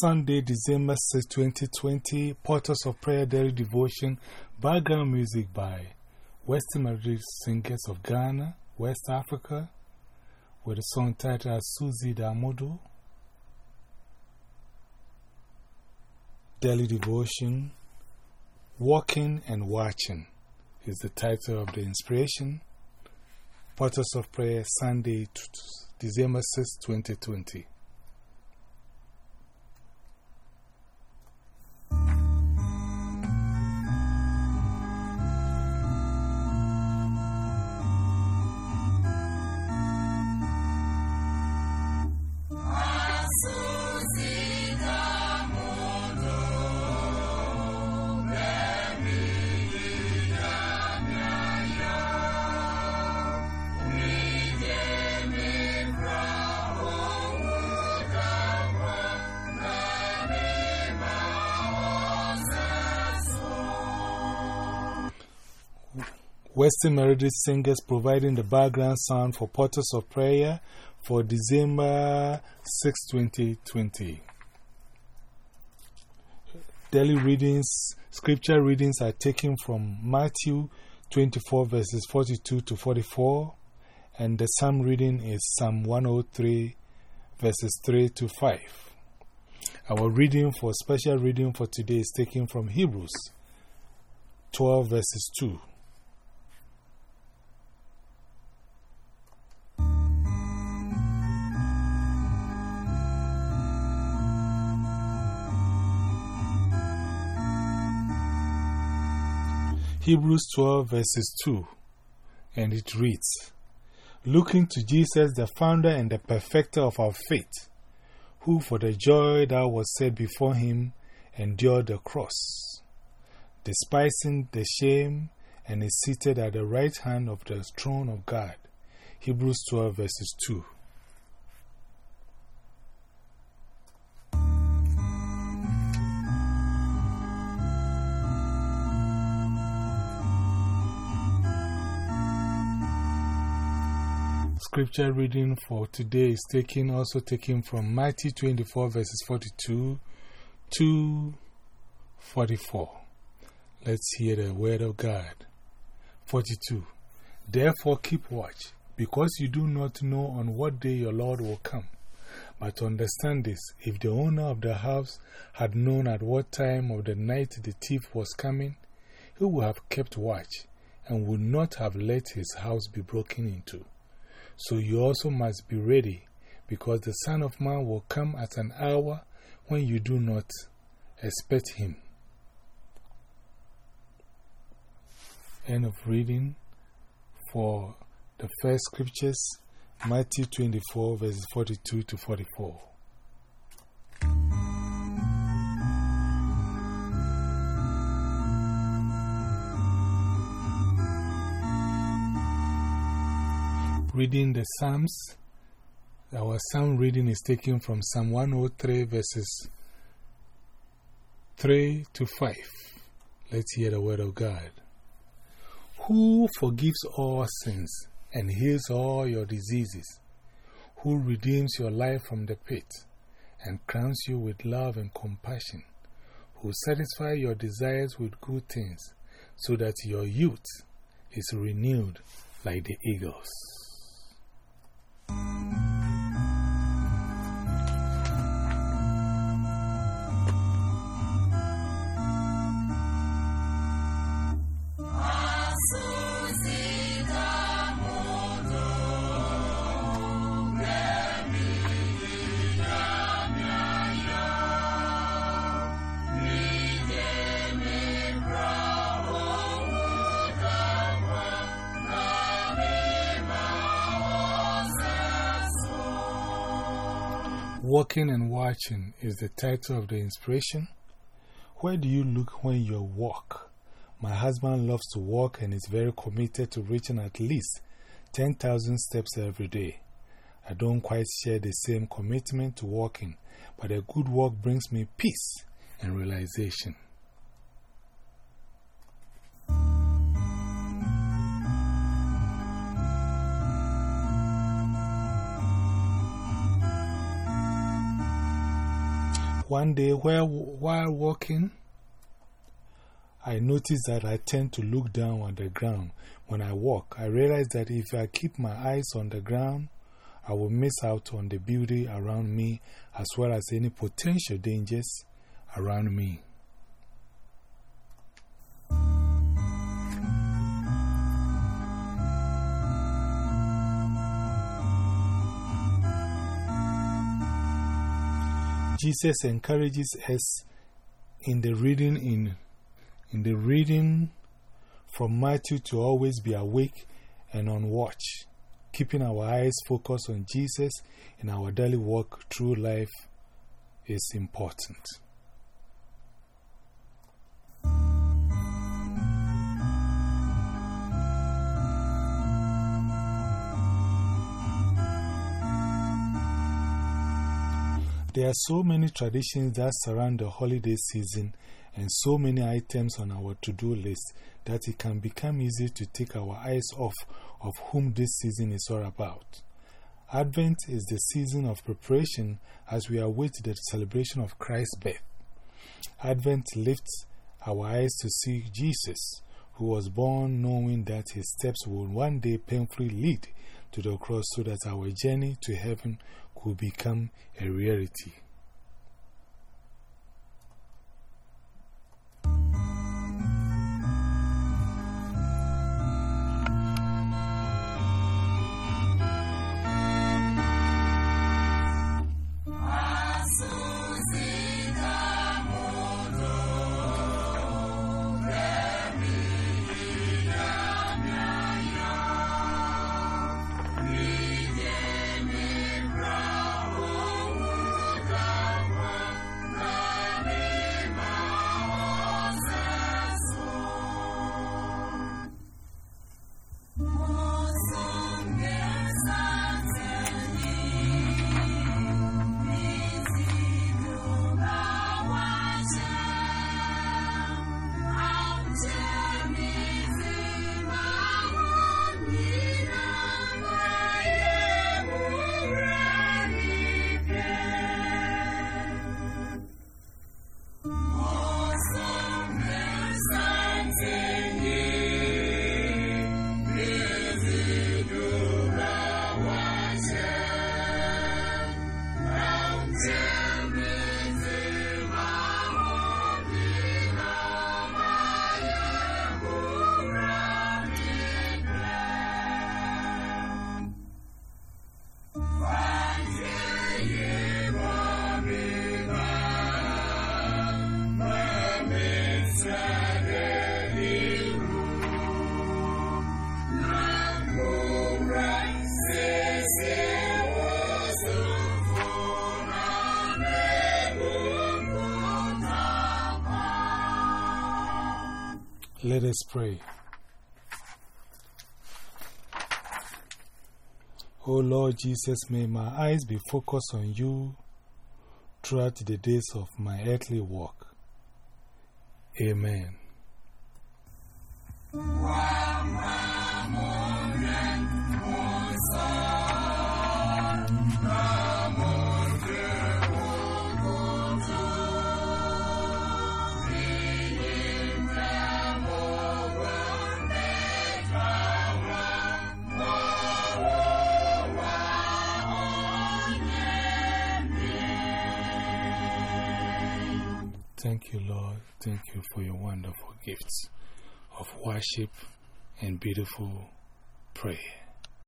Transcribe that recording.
Sunday, December 6, 2020, Portals of Prayer Daily Devotion, background music by Western Melody Singers of Ghana, West Africa, with a song titled Susie Damodo. Daily Devotion, Walking and Watching is the title of the inspiration. Portals of Prayer, Sunday, December 6, 2020. Western Melody Singers providing the background sound for Portals of Prayer for December 6, 2020. Daily readings, scripture readings are taken from Matthew 24 verses 42 to 44, and the psalm reading is Psalm 103 verses 3 to 5. Our reading for special reading for today is taken from Hebrews 12 verses 2. Hebrews 12 verses 2, and it reads, Looking to Jesus, the founder and the perfecter of our faith, who for the joy that was set before him endured the cross, despising the shame, and is seated at the right hand of the throne of God. Hebrews 12 verses 2. Scripture reading for today is taken, also taken from Matthew 24 verses 42 to 44. Let's hear the word of God. 42. Therefore keep watch, because you do not know on what day your Lord will come. But understand this, if the owner of the house had known at what time of the night the thief was coming, he would have kept watch and would not have let his house be broken into. So you also must be ready, because the Son of Man will come at an hour when you do not expect him. End of reading for the first scriptures, Matthew 24, verses 42 to 44. Reading the Psalms. Our Psalm reading is taken from Psalm 103, verses 3 to 5. Let's hear the word of God. Who forgives all sins and heals all your diseases? Who redeems your life from the pit and crowns you with love and compassion? Who satisfies your desires with good things so that your youth is renewed like the eagles? Walking and Watching is the title of the inspiration. Where do you look when you walk? My husband loves to walk and is very committed to reaching at least 10,000 steps every day. I don't quite share the same commitment to walking, but a good walk brings me peace and realization. One day, while, while walking, I noticed that I tend to look down on the ground when I walk. I realized that if I keep my eyes on the ground, I will miss out on the beauty around me as well as any potential dangers around me. Jesus encourages us in the reading in, in the reading from Matthew to always be awake and on watch, keeping our eyes focused on Jesus in our daily walk through life is important. There are so many traditions that surround the holiday season and so many items on our to do list that it can become easy to take our eyes off of whom this season is all about. Advent is the season of preparation as we await the celebration of Christ's birth. Advent lifts our eyes to see Jesus, who was born knowing that his steps would one day painfully lead to the cross so that our journey to heaven could become a reality. Let us pray. O Lord Jesus, may my eyes be focused on you throughout the days of my earthly walk. Amen. Thank you, Lord. Thank you for your wonderful gifts of worship and beautiful prayer.